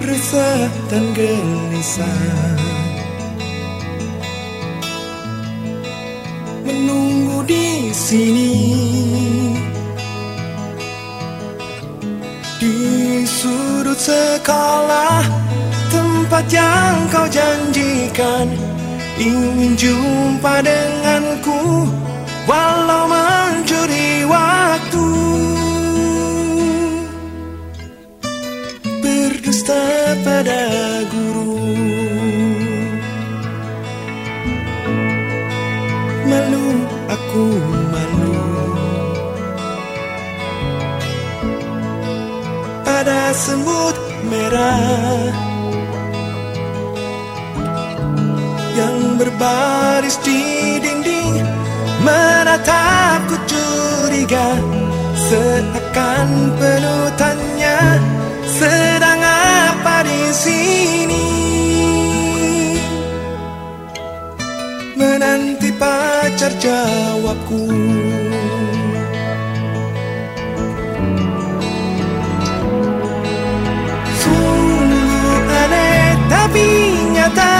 Resah dan gelisah. Menunggu di sini. Di sudut sekolah Tempat yang kau janji. Ingin jumpa denganku Walau mencuri waktu. Berdusta pada guru. Malu aku malu. Pada semut merah berbaris di dinding Menatapku curiga Seakan penuh tanya Sedang apa di sini? Menanti pacar jawabku. Sungguh aneh tapi nyata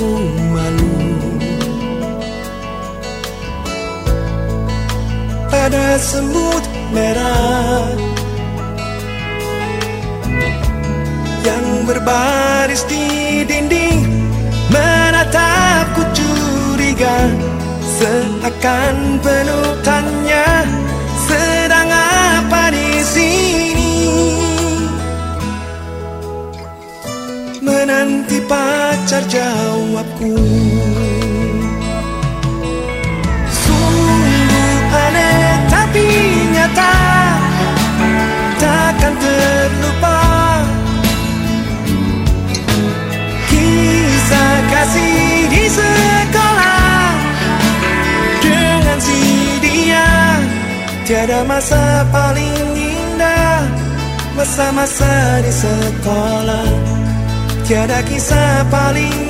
aku malu. Pada semut merah Yang berbaris di dinding Menatapku curiga. Seakan penuh tanya Sedang apa di sini? Menanti pacar Sungguh aneh tapi nyata Takkan terlupa. Kisah kasih di sekolah Dengan si dia Tiada masa paling indah Masa-masa di sekolah. Tiada kisah paling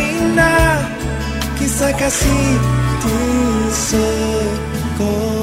Kisah kasih di sekolah Masa-masa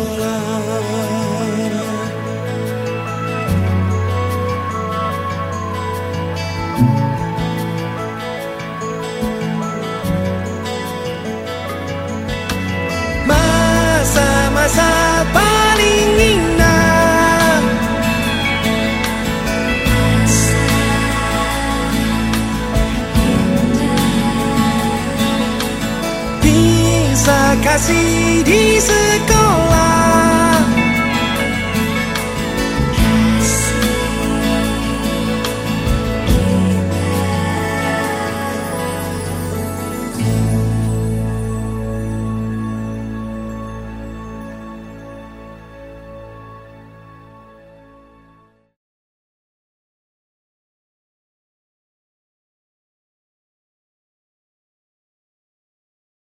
Kisah kasih di sekolah